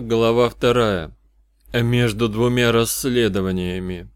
Глава вторая. Между двумя расследованиями.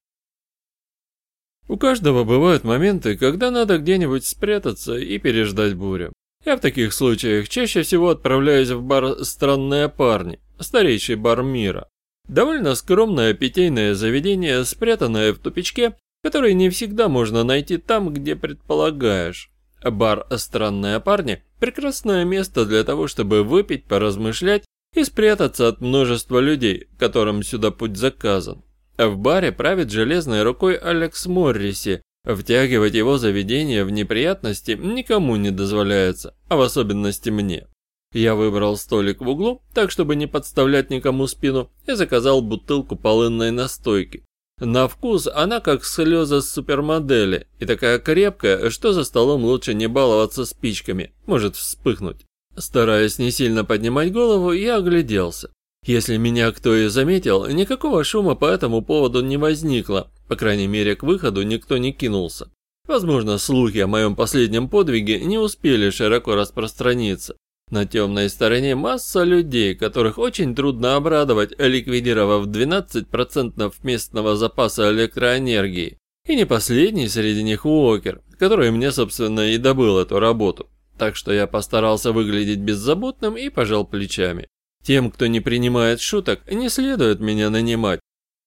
У каждого бывают моменты, когда надо где-нибудь спрятаться и переждать бурю. Я в таких случаях чаще всего отправляюсь в бар «Странные парни», старейший бар мира. Довольно скромное питейное заведение, спрятанное в тупичке, который не всегда можно найти там, где предполагаешь. Бар «Странные парни» – прекрасное место для того, чтобы выпить, поразмышлять и спрятаться от множества людей, которым сюда путь заказан. А в баре правит железной рукой Алекс Морриси. Втягивать его заведение в неприятности никому не дозволяется, а в особенности мне. Я выбрал столик в углу, так чтобы не подставлять никому спину, и заказал бутылку полынной настойки. На вкус она как слезы с супермодели, и такая крепкая, что за столом лучше не баловаться спичками, может вспыхнуть. Стараясь не сильно поднимать голову, я огляделся. Если меня кто и заметил, никакого шума по этому поводу не возникло, по крайней мере к выходу никто не кинулся. Возможно, слухи о моем последнем подвиге не успели широко распространиться. На темной стороне масса людей, которых очень трудно обрадовать, ликвидировав 12% местного запаса электроэнергии. И не последний среди них Уокер, который мне, собственно, и добыл эту работу так что я постарался выглядеть беззаботным и пожал плечами. Тем, кто не принимает шуток, не следует меня нанимать.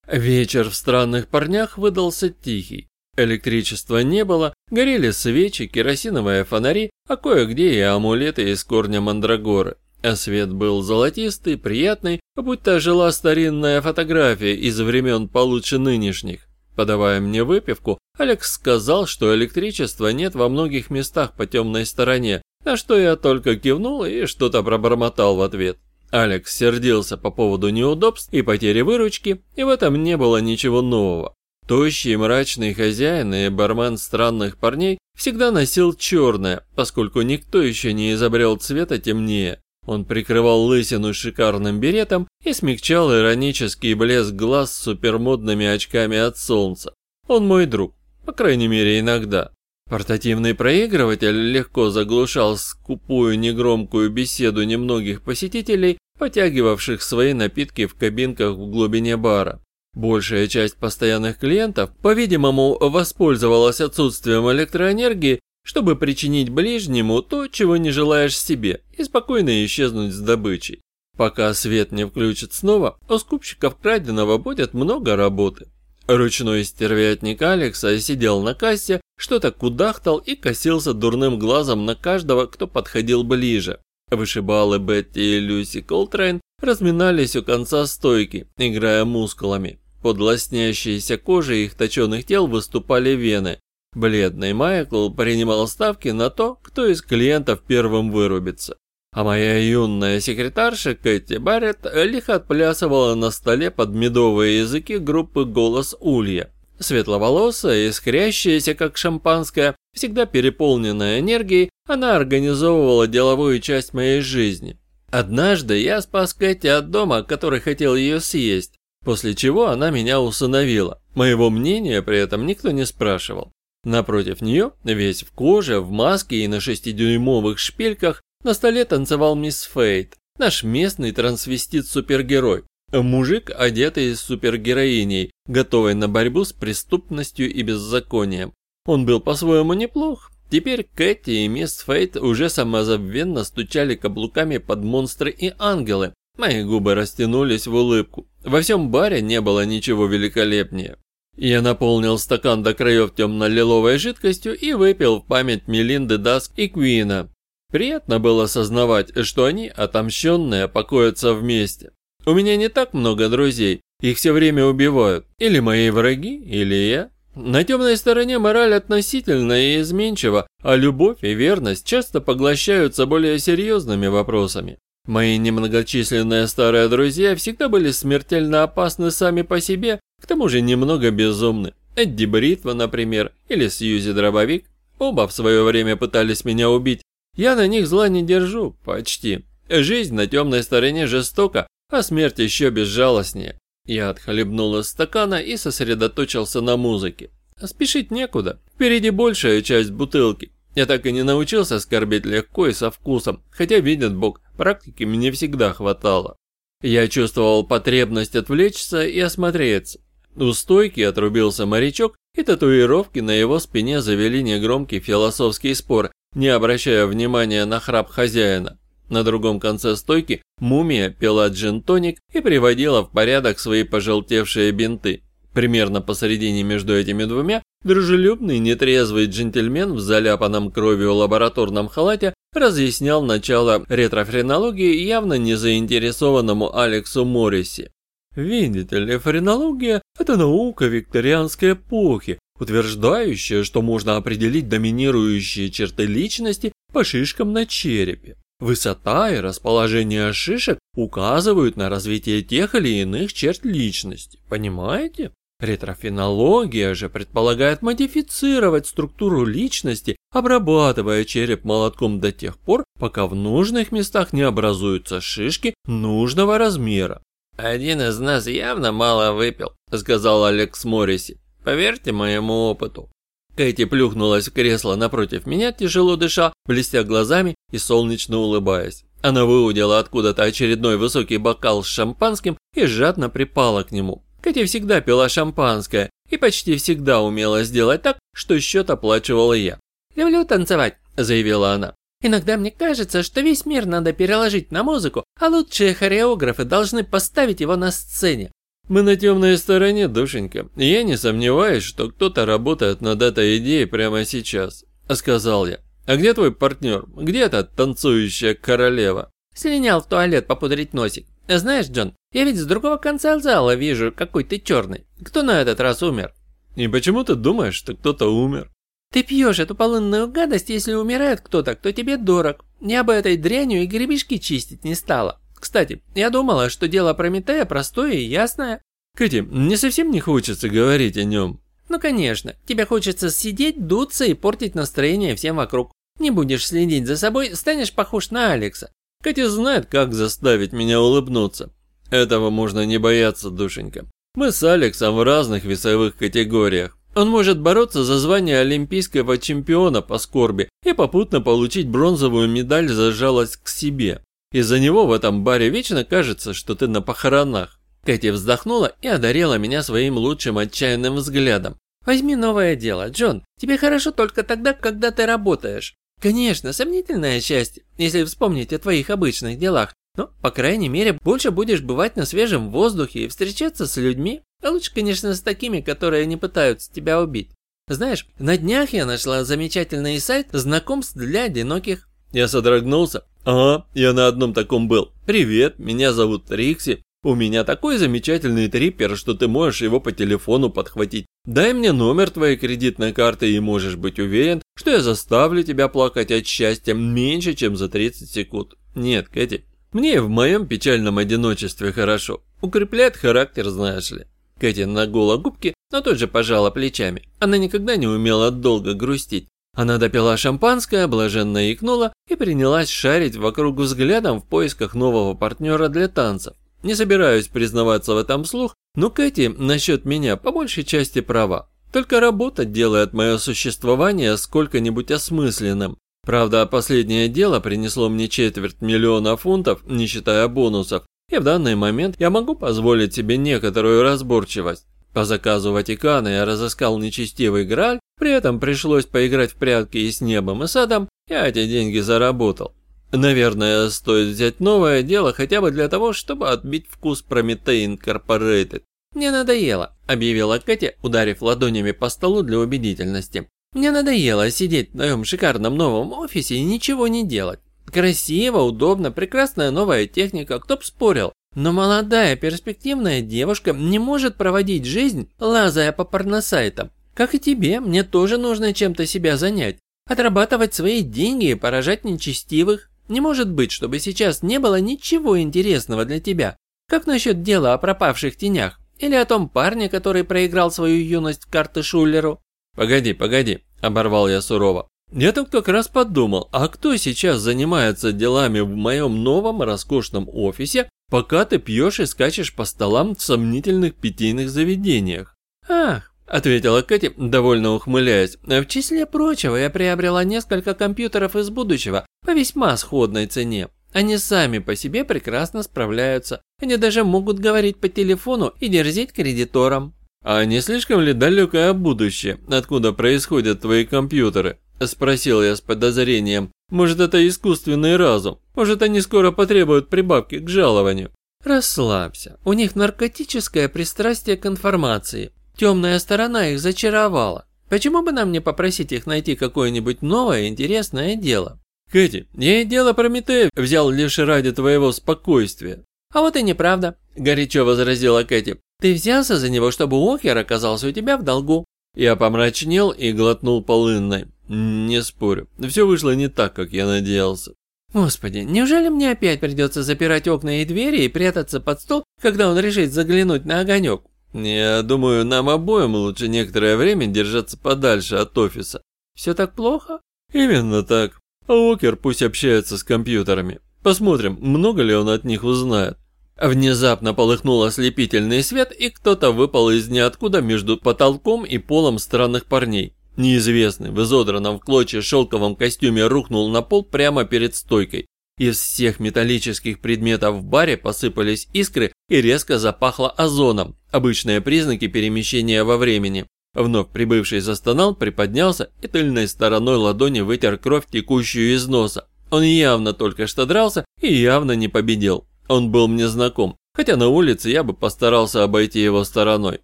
Вечер в странных парнях выдался тихий. Электричества не было, горели свечи, керосиновые фонари, а кое-где и амулеты из корня мандрагоры. А свет был золотистый, приятный, будто жила старинная фотография из времен получше нынешних. Подавая мне выпивку, Алекс сказал, что электричества нет во многих местах по темной стороне, на что я только кивнул и что-то пробормотал в ответ. Алекс сердился по поводу неудобств и потери выручки, и в этом не было ничего нового. Тощий мрачный хозяин и бармен странных парней всегда носил черное, поскольку никто еще не изобрел цвета темнее. Он прикрывал лысину шикарным беретом и смягчал иронический блеск глаз с супермодными очками от солнца. Он мой друг, по крайней мере иногда. Портативный проигрыватель легко заглушал скупую негромкую беседу немногих посетителей, потягивавших свои напитки в кабинках в глубине бара. Большая часть постоянных клиентов, по-видимому, воспользовалась отсутствием электроэнергии чтобы причинить ближнему то, чего не желаешь себе, и спокойно исчезнуть с добычей. Пока свет не включит снова, у скупщиков краденого будет много работы. Ручной стервятник Алекса сидел на кассе, что-то кудахтал и косился дурным глазом на каждого, кто подходил ближе. Вышибалы Бетти и Люси Колтрейн разминались у конца стойки, играя мускулами. Под лоснящейся кожей их точеных тел выступали вены. Бледный Майкл принимал ставки на то, кто из клиентов первым вырубится. А моя юная секретарша Кэти Барретт лихо отплясывала на столе под медовые языки группы «Голос Улья». Светловолосая, искрящаяся как шампанское, всегда переполненная энергией, она организовывала деловую часть моей жизни. Однажды я спас Кэти от дома, который хотел ее съесть, после чего она меня усыновила. Моего мнения при этом никто не спрашивал. Напротив нее, весь в коже, в маске и на шестидюймовых шпильках, на столе танцевал мисс Фейт, наш местный трансвестит-супергерой. Мужик, одетый супергероиней, готовый на борьбу с преступностью и беззаконием. Он был по-своему неплох. Теперь Кэти и мисс Фейт уже самозабвенно стучали каблуками под монстры и ангелы. Мои губы растянулись в улыбку. Во всем баре не было ничего великолепнее. Я наполнил стакан до краев темно-лиловой жидкостью и выпил в память Мелинды Даск и Квина. Приятно было осознавать, что они, отомщенные, покоятся вместе. У меня не так много друзей, их все время убивают. Или мои враги, или я. На темной стороне мораль относительна и изменчива, а любовь и верность часто поглощаются более серьезными вопросами. Мои немногочисленные старые друзья всегда были смертельно опасны сами по себе к тому же немного безумны. Эдди Бритва, например, или Сьюзи Дробовик. Оба в свое время пытались меня убить. Я на них зла не держу, почти. Жизнь на темной стороне жестока, а смерть еще безжалостнее. Я отхлебнул из стакана и сосредоточился на музыке. Спешить некуда, впереди большая часть бутылки. Я так и не научился скорбеть легко и со вкусом, хотя, видит Бог, практики мне всегда хватало. Я чувствовал потребность отвлечься и осмотреться. У стойки отрубился морячок, и татуировки на его спине завели негромкий философский спор, не обращая внимания на храп хозяина. На другом конце стойки мумия пила джин-тоник и приводила в порядок свои пожелтевшие бинты. Примерно посередине между этими двумя дружелюбный нетрезвый джентльмен в заляпанном кровью лабораторном халате разъяснял начало ретрофренологии явно не заинтересованному Алексу Морриси. Видите ли, френология – это наука викторианской эпохи, утверждающая, что можно определить доминирующие черты личности по шишкам на черепе. Высота и расположение шишек указывают на развитие тех или иных черт личности, понимаете? Ретрофенология же предполагает модифицировать структуру личности, обрабатывая череп молотком до тех пор, пока в нужных местах не образуются шишки нужного размера. «Один из нас явно мало выпил», — сказал Алекс Морриси. «Поверьте моему опыту». Кэти плюхнулась в кресло напротив меня, тяжело дыша, блестя глазами и солнечно улыбаясь. Она выудила откуда-то очередной высокий бокал с шампанским и жадно припала к нему. Кэти всегда пила шампанское и почти всегда умела сделать так, что счет оплачивала я. «Люблю танцевать», – заявила она. Иногда мне кажется, что весь мир надо переложить на музыку, а лучшие хореографы должны поставить его на сцене. Мы на темной стороне, душенька. Я не сомневаюсь, что кто-то работает над этой идеей прямо сейчас, сказал я. А где твой партнер? Где эта танцующая королева? Слинял в туалет попудрить носик. Знаешь, Джон, я ведь с другого конца зала вижу, какой ты черный. Кто на этот раз умер? И почему ты думаешь, что кто-то умер? Ты пьешь эту полынную гадость, если умирает кто-то, кто тебе дорог. Я бы этой дрянью и гребешки чистить не стала. Кстати, я думала, что дело Прометея простое и ясное. Кэти, мне совсем не хочется говорить о нем. Ну конечно, тебе хочется сидеть, дуться и портить настроение всем вокруг. Не будешь следить за собой, станешь похож на Алекса. Катя знает, как заставить меня улыбнуться. Этого можно не бояться, душенька. Мы с Алексом в разных весовых категориях. Он может бороться за звание олимпийского чемпиона по скорби и попутно получить бронзовую медаль за жалость к себе. Из-за него в этом баре вечно кажется, что ты на похоронах. Кэти вздохнула и одарила меня своим лучшим отчаянным взглядом. «Возьми новое дело, Джон. Тебе хорошо только тогда, когда ты работаешь. Конечно, сомнительное счастье, если вспомнить о твоих обычных делах. Но, по крайней мере, больше будешь бывать на свежем воздухе и встречаться с людьми, а лучше, конечно, с такими, которые не пытаются тебя убить. Знаешь, на днях я нашла замечательный сайт знакомств для одиноких. Я содрогнулся. Ага, я на одном таком был. Привет, меня зовут Рикси. У меня такой замечательный триппер, что ты можешь его по телефону подхватить. Дай мне номер твоей кредитной карты и можешь быть уверен, что я заставлю тебя плакать от счастья меньше, чем за 30 секунд. Нет, Кэти, мне в моем печальном одиночестве хорошо. Укрепляет характер, знаешь ли. Кэти нагула губки, но тут же пожала плечами. Она никогда не умела долго грустить. Она допила шампанское, блаженно икнула и принялась шарить вокруг взглядом в поисках нового партнера для танцев. Не собираюсь признаваться в этом слух, но Кэти насчет меня по большей части права. Только работа делает мое существование сколько-нибудь осмысленным. Правда, последнее дело принесло мне четверть миллиона фунтов, не считая бонусов, и в данный момент я могу позволить себе некоторую разборчивость. По заказу Ватикана я разыскал нечестивый Грааль, при этом пришлось поиграть в прятки и с небом, и садом, я эти деньги заработал. Наверное, стоит взять новое дело хотя бы для того, чтобы отбить вкус Прометей Инкорпорейтед. «Мне надоело», – объявила Катя, ударив ладонями по столу для убедительности. Мне надоело сидеть в моем шикарном новом офисе и ничего не делать. Красиво, удобно, прекрасная новая техника, кто б спорил. Но молодая перспективная девушка не может проводить жизнь, лазая по порносайтам. Как и тебе, мне тоже нужно чем-то себя занять. Отрабатывать свои деньги и поражать нечестивых. Не может быть, чтобы сейчас не было ничего интересного для тебя. Как насчет дела о пропавших тенях? Или о том парне, который проиграл свою юность в карты Шулеру? «Погоди, погоди», – оборвал я сурово. «Я тут как раз подумал, а кто сейчас занимается делами в моем новом роскошном офисе, пока ты пьешь и скачешь по столам в сомнительных питейных заведениях?» «Ах», – ответила Кэти, довольно ухмыляясь, «в числе прочего я приобрела несколько компьютеров из будущего по весьма сходной цене. Они сами по себе прекрасно справляются. Они даже могут говорить по телефону и дерзить кредиторам. А не слишком ли далекое будущее, откуда происходят твои компьютеры? Спросил я с подозрением. Может, это искусственный разум? Может, они скоро потребуют прибавки к жалованию? Расслабься. У них наркотическое пристрастие к информации. Темная сторона их зачаровала. Почему бы нам не попросить их найти какое-нибудь новое интересное дело? Кэти, я и дело Прометея взял лишь ради твоего спокойствия. А вот и неправда, горячо возразила Кэти. Ты взялся за него, чтобы Уокер оказался у тебя в долгу. Я помрачнел и глотнул полынной. Не спорю, все вышло не так, как я надеялся. Господи, неужели мне опять придется запирать окна и двери и прятаться под стол, когда он решит заглянуть на огонек? Я думаю, нам обоим лучше некоторое время держаться подальше от офиса. Все так плохо? Именно так. А Уокер пусть общается с компьютерами. Посмотрим, много ли он от них узнает. Внезапно полыхнул ослепительный свет, и кто-то выпал из ниоткуда между потолком и полом странных парней. Неизвестный в изодранном в клочья шелковом костюме рухнул на пол прямо перед стойкой. Из всех металлических предметов в баре посыпались искры и резко запахло озоном, обычные признаки перемещения во времени. Вновь прибывший застонал, приподнялся и тыльной стороной ладони вытер кровь, текущую из носа. Он явно только что дрался и явно не победил. Он был мне знаком, хотя на улице я бы постарался обойти его стороной.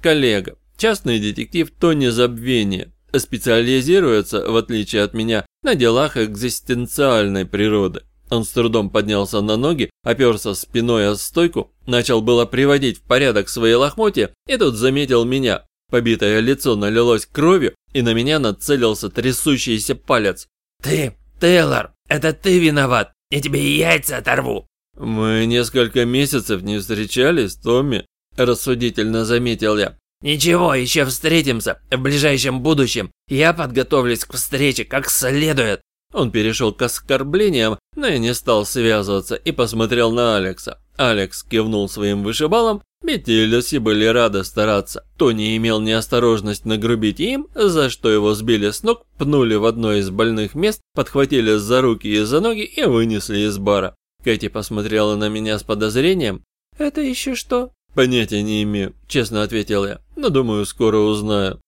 Коллега, частный детектив Тони Забвение, специализируется, в отличие от меня, на делах экзистенциальной природы. Он с трудом поднялся на ноги, оперся спиной о стойку, начал было приводить в порядок свои лохмотья, и тут заметил меня. Побитое лицо налилось кровью, и на меня нацелился трясущийся палец. «Ты, Тейлор, это ты виноват! Я тебе яйца оторву!» «Мы несколько месяцев не встречались, Томми», – рассудительно заметил я. «Ничего, еще встретимся в ближайшем будущем. Я подготовлюсь к встрече как следует». Он перешел к оскорблениям, но я не стал связываться и посмотрел на Алекса. Алекс кивнул своим вышибалом, Бетти и Люси были рады стараться. Тони имел неосторожность нагрубить им, за что его сбили с ног, пнули в одно из больных мест, подхватили за руки и за ноги и вынесли из бара. Кэти посмотрела на меня с подозрением. «Это еще что?» «Понятия не имею», – честно ответил я, – «но думаю, скоро узнаю».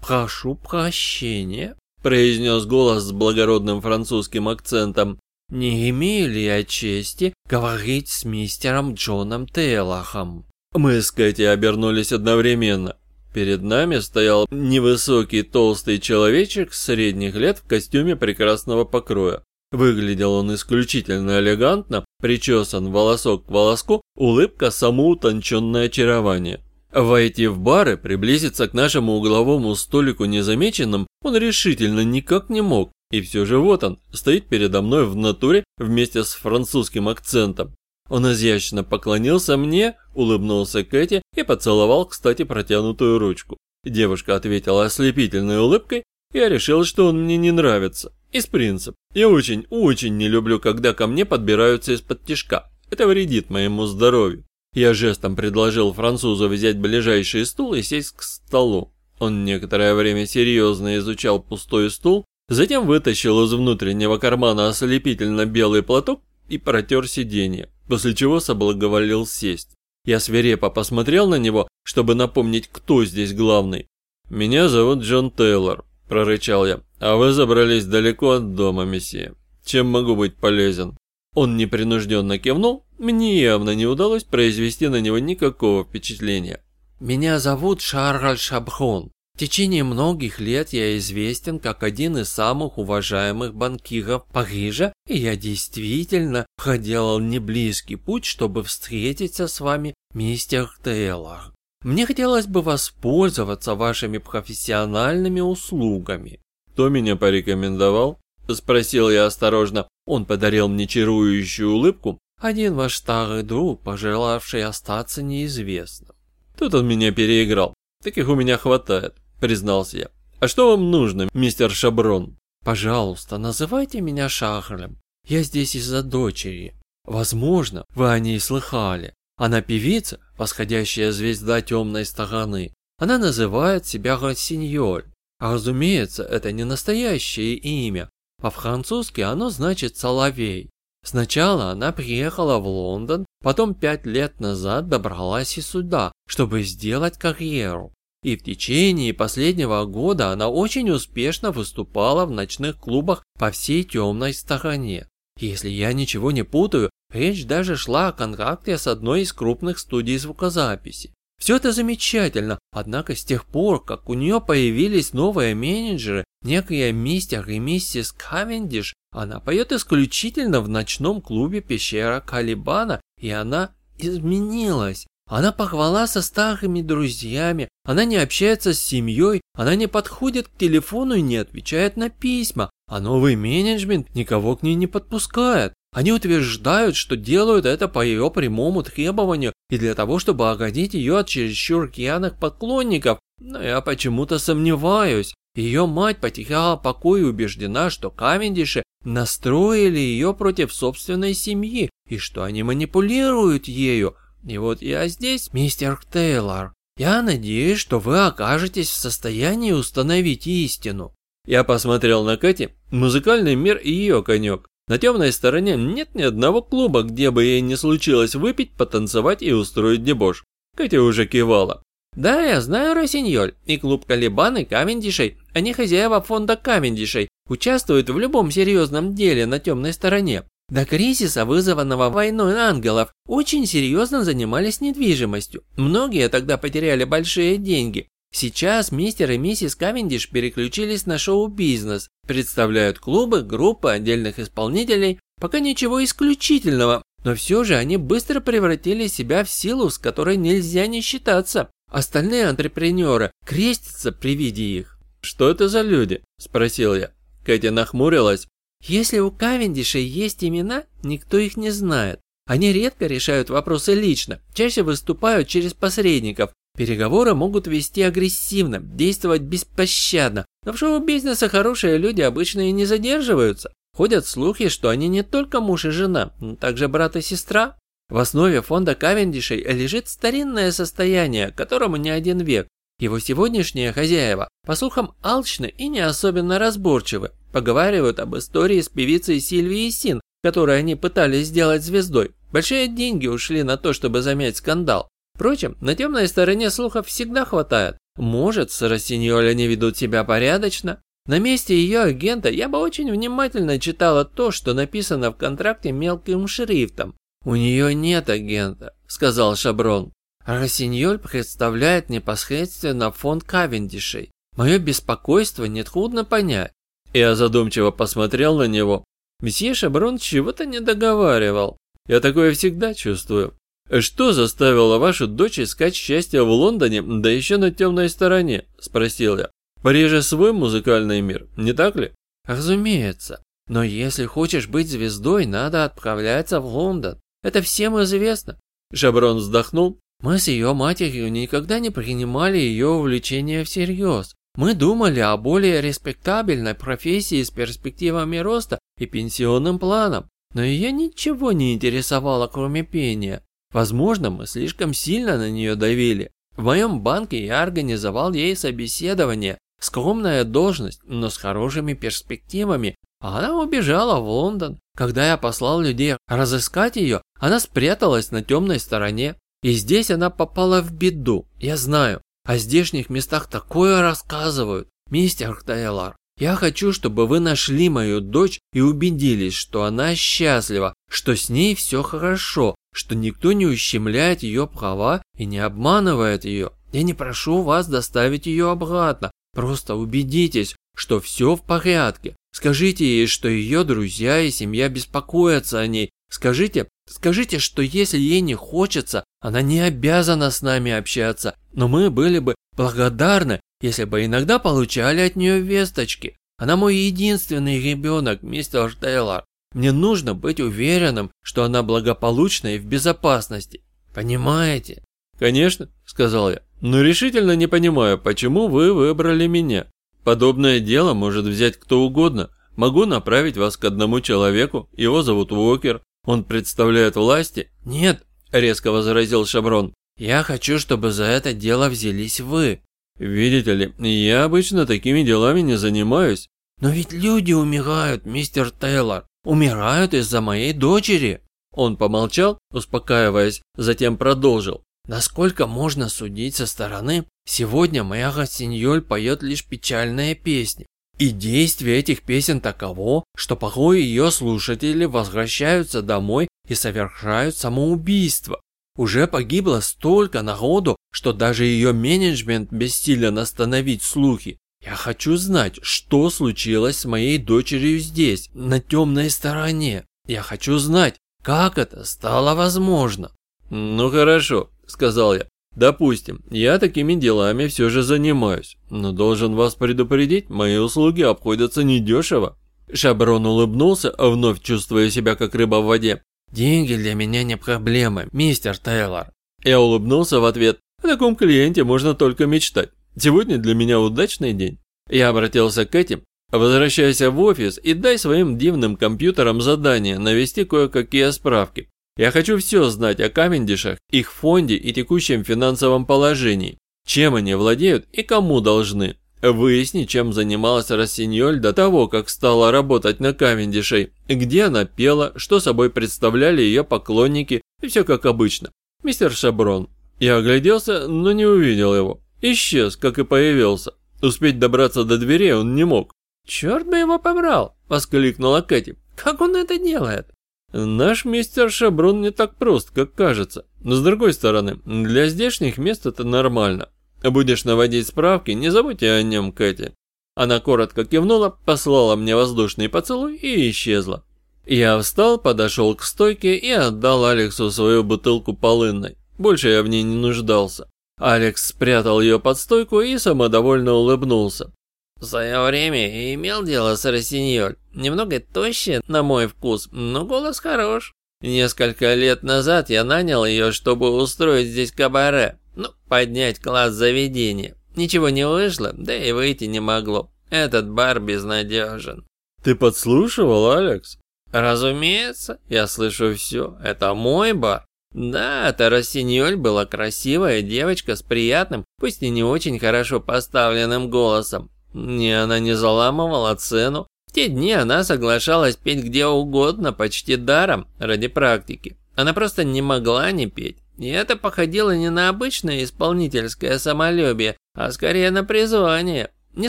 «Прошу прощения», – произнес голос с благородным французским акцентом. «Не имею ли я чести говорить с мистером Джоном Тейлором?» Мы с Кэти обернулись одновременно. Перед нами стоял невысокий толстый человечек средних лет в костюме прекрасного покроя. Выглядел он исключительно элегантно, причесан волосок к волоску, улыбка самоутонченное очарование. Войти в бары, приблизиться к нашему угловому столику незамеченным он решительно никак не мог. И все же вот он, стоит передо мной в натуре вместе с французским акцентом. Он изящно поклонился мне, улыбнулся Кэти и поцеловал, кстати, протянутую ручку. Девушка ответила ослепительной улыбкой, я решил, что он мне не нравится. Из принципа. Я очень-очень не люблю, когда ко мне подбираются из-под тишка. Это вредит моему здоровью. Я жестом предложил французу взять ближайший стул и сесть к столу. Он некоторое время серьезно изучал пустой стул, затем вытащил из внутреннего кармана ослепительно белый платок и протер сиденье, после чего соблаговолил сесть. Я свирепо посмотрел на него, чтобы напомнить, кто здесь главный. «Меня зовут Джон Тейлор», – прорычал я. «А вы забрались далеко от дома, месье. Чем могу быть полезен?» Он непринужденно кивнул, мне явно не удалось произвести на него никакого впечатления. «Меня зовут Шарль Шабхон. В течение многих лет я известен как один из самых уважаемых банкиров Парижа, и я действительно проделал неблизкий путь, чтобы встретиться с вами, мистер Тейлор. Мне хотелось бы воспользоваться вашими профессиональными услугами. «Кто меня порекомендовал?» – спросил я осторожно. Он подарил мне чарующую улыбку. «Один ваш старый друг, пожелавший остаться неизвестным». Тут он меня переиграл. Таких у меня хватает, признался я. «А что вам нужно, мистер Шаброн?» «Пожалуйста, называйте меня Шахлем. Я здесь из-за дочери. Возможно, вы о ней слыхали. Она певица, восходящая звезда темной стороны. Она называет себя Рассиньоль. А разумеется, это не настоящее имя. По-французски оно значит «соловей». Сначала она приехала в Лондон, потом пять лет назад добралась и сюда, чтобы сделать карьеру. И в течение последнего года она очень успешно выступала в ночных клубах по всей темной стороне. Если я ничего не путаю, речь даже шла о контракте с одной из крупных студий звукозаписи. Все это замечательно, однако с тех пор, как у нее появились новые менеджеры, некая мистер и миссис Кавендиш, она поет исключительно в ночном клубе пещера Калибана, и она изменилась. Она похвала со старыми друзьями, она не общается с семьей, она не подходит к телефону и не отвечает на письма, а новый менеджмент никого к ней не подпускает. Они утверждают, что делают это по ее прямому требованию и для того, чтобы оградить ее от чересчур рьяных поклонников, но я почему-то сомневаюсь. Ее мать потеряла покой и убеждена, что Кавендиши настроили ее против собственной семьи и что они манипулируют ею. И вот я здесь, мистер Тейлор. Я надеюсь, что вы окажетесь в состоянии установить истину. Я посмотрел на Кэти, музыкальный мир и ее конек. На темной стороне нет ни одного клуба, где бы ей не случилось выпить, потанцевать и устроить дебош. Кэти уже кивала. «Да, я знаю Росиньоль, и клуб Калибан и Кавендишей, они хозяева фонда Кавендишей, участвуют в любом серьезном деле на темной стороне. До кризиса, вызванного войной ангелов, очень серьезно занимались недвижимостью. Многие тогда потеряли большие деньги. Сейчас мистер и миссис Кавендиш переключились на шоу-бизнес, представляют клубы, группы отдельных исполнителей, пока ничего исключительного, но все же они быстро превратили себя в силу, с которой нельзя не считаться. Остальные антрепренеры крестятся при виде их. «Что это за люди?» – спросил я. Кэти нахмурилась. «Если у Кавендишей есть имена, никто их не знает. Они редко решают вопросы лично, чаще выступают через посредников, Переговоры могут вести агрессивно, действовать беспощадно, но в шоу-бизнесе хорошие люди обычно и не задерживаются. Ходят слухи, что они не только муж и жена, но также брат и сестра. В основе фонда Кавендишей лежит старинное состояние, которому не один век. Его сегодняшние хозяева, по слухам, алчны и не особенно разборчивы. Поговаривают об истории с певицей Сильвией Син, которую они пытались сделать звездой. Большие деньги ушли на то, чтобы замять скандал. Впрочем, на темной стороне слухов всегда хватает. Может, с Рассиньоль они ведут себя порядочно? На месте ее агента я бы очень внимательно читала то, что написано в контракте мелким шрифтом. «У нее нет агента», – сказал Шаброн. Рассиньоль представляет непосредственно фонд Кавендишей. Мое беспокойство нетрудно понять. Я задумчиво посмотрел на него. Месье Шаброн чего-то не договаривал. Я такое всегда чувствую. «Что заставило вашу дочь искать счастье в Лондоне, да еще на темной стороне?» – спросил я. «В Париже свой музыкальный мир, не так ли?» «Разумеется. Но если хочешь быть звездой, надо отправляться в Лондон. Это всем известно». Шаброн вздохнул. «Мы с ее матерью никогда не принимали ее увлечение всерьез. Мы думали о более респектабельной профессии с перспективами роста и пенсионным планом, но ее ничего не интересовало, кроме пения. Возможно, мы слишком сильно на нее давили. В моем банке я организовал ей собеседование. Скромная должность, но с хорошими перспективами. А она убежала в Лондон. Когда я послал людей разыскать ее, она спряталась на темной стороне. И здесь она попала в беду, я знаю. О здешних местах такое рассказывают. Мистер Тейлор, я хочу, чтобы вы нашли мою дочь и убедились, что она счастлива, что с ней все хорошо, что никто не ущемляет ее права и не обманывает ее. Я не прошу вас доставить ее обратно, просто убедитесь, что все в порядке. Скажите ей, что ее друзья и семья беспокоятся о ней. Скажите, скажите, что если ей не хочется, она не обязана с нами общаться, но мы были бы благодарны, если бы иногда получали от нее весточки. Она мой единственный ребенок, мистер Тейлор. Мне нужно быть уверенным, что она благополучна и в безопасности. Понимаете? Конечно, сказал я. Но решительно не понимаю, почему вы выбрали меня. Подобное дело может взять кто угодно. Могу направить вас к одному человеку, его зовут Уокер, он представляет власти. Нет, резко возразил Шаброн. Я хочу, чтобы за это дело взялись вы. Видите ли, я обычно такими делами не занимаюсь. Но ведь люди умирают, мистер Тейлор. Умирают из-за моей дочери». Он помолчал, успокаиваясь, затем продолжил. «Насколько можно судить со стороны, сегодня моя Рассиньоль поет лишь печальные песни. И действие этих песен таково, что порой ее слушатели возвращаются домой и совершают самоубийство. Уже погибло столько народу, что даже ее менеджмент бессилен остановить слухи. Я хочу знать, что случилось с моей дочерью здесь, на темной стороне. Я хочу знать, как это стало возможно. Ну хорошо, сказал я. Допустим, я такими делами все же занимаюсь, но должен вас предупредить, мои услуги обходятся недешево. Шаброн улыбнулся, вновь чувствуя себя как рыба в воде. «Деньги для меня не проблема, мистер Тейлор». Я улыбнулся в ответ. О таком клиенте можно только мечтать. Сегодня для меня удачный день. Я обратился к этим. Возвращайся в офис и дай своим дивным компьютерам задание навести кое-какие справки. Я хочу все знать о Кавендишах, их фонде и текущем финансовом положении, чем они владеют и кому должны. Выясни, чем занималась Рассиньоль до того, как стала работать на Кавендишей, где она пела, что собой представляли ее поклонники, и все как обычно. Мистер Шаброн. Я огляделся, но не увидел его. Исчез, как и появился. Успеть добраться до дверей он не мог. «Черт бы его побрал!» – воскликнула Кэти. «Как он это делает?» Наш мистер Шаброн не так прост, как кажется. Но с другой стороны, для здешних мест это нормально. Будешь наводить справки, не забудьте о нем, Кэти. Она коротко кивнула, послала мне воздушный поцелуй и исчезла. Я встал, подошел к стойке и отдал Алексу свою бутылку полынной. Больше я в ней не нуждался. Алекс спрятал ее под стойку и самодовольно улыбнулся. В свое время имел дело с Рассиньоль. Немного тощая, на мой вкус, но голос хорош. Несколько лет назад я нанял ее, чтобы устроить здесь кабаре. Ну, поднять класс заведения. Ничего не вышло, да и выйти не могло. Этот бар безнадежен. Ты подслушивал, Алекс? Разумеется, я слышу все. Это мой бар. Да, эта Рассиньоль была красивая девочка с приятным, пусть и не очень хорошо поставленным голосом. И она не заламывала цену. В те дни она соглашалась петь где угодно, почти даром, ради практики. Она просто не могла не петь. И это походило не на обычное исполнительское самолюбие, а скорее на призвание. Не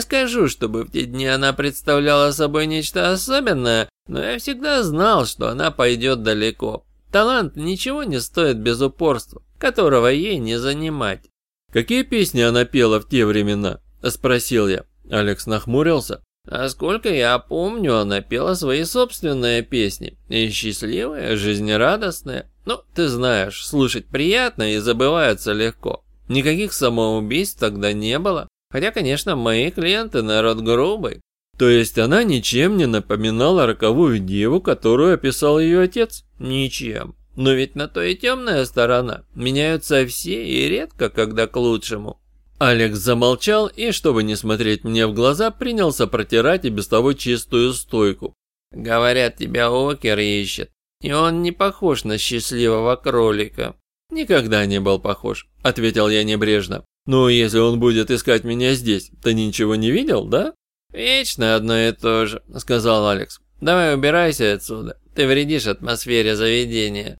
скажу, чтобы в те дни она представляла собой нечто особенное, но я всегда знал, что она пойдет далеко. Талант ничего не стоит без упорства, которого ей не занимать. «Какие песни она пела в те времена?» – спросил я. Алекс нахмурился. А сколько я помню, она пела свои собственные песни. И счастливые, жизнерадостные. Ну, ты знаешь, слушать приятно и забывается легко. Никаких самоубийств тогда не было. Хотя, конечно, мои клиенты народ грубый. То есть она ничем не напоминала роковую деву, которую описал ее отец? Ничем. Но ведь на то и темная сторона. Меняются все и редко, когда к лучшему. Алекс замолчал и, чтобы не смотреть мне в глаза, принялся протирать и без того чистую стойку. «Говорят, тебя Окер ищет, и он не похож на счастливого кролика». «Никогда не был похож», — ответил я небрежно. «Ну, если он будет искать меня здесь, ты ничего не видел, да?» «Вечно одно и то же», — сказал Алекс. «Давай убирайся отсюда, ты вредишь атмосфере заведения».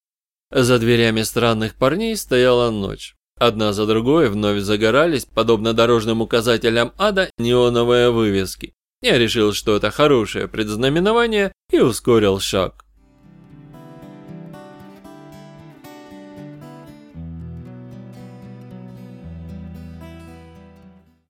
За дверями странных парней стояла ночь. Одна за другой вновь загорались, подобно дорожным указателям ада, неоновые вывески. Я решил, что это хорошее предзнаменование и ускорил шаг.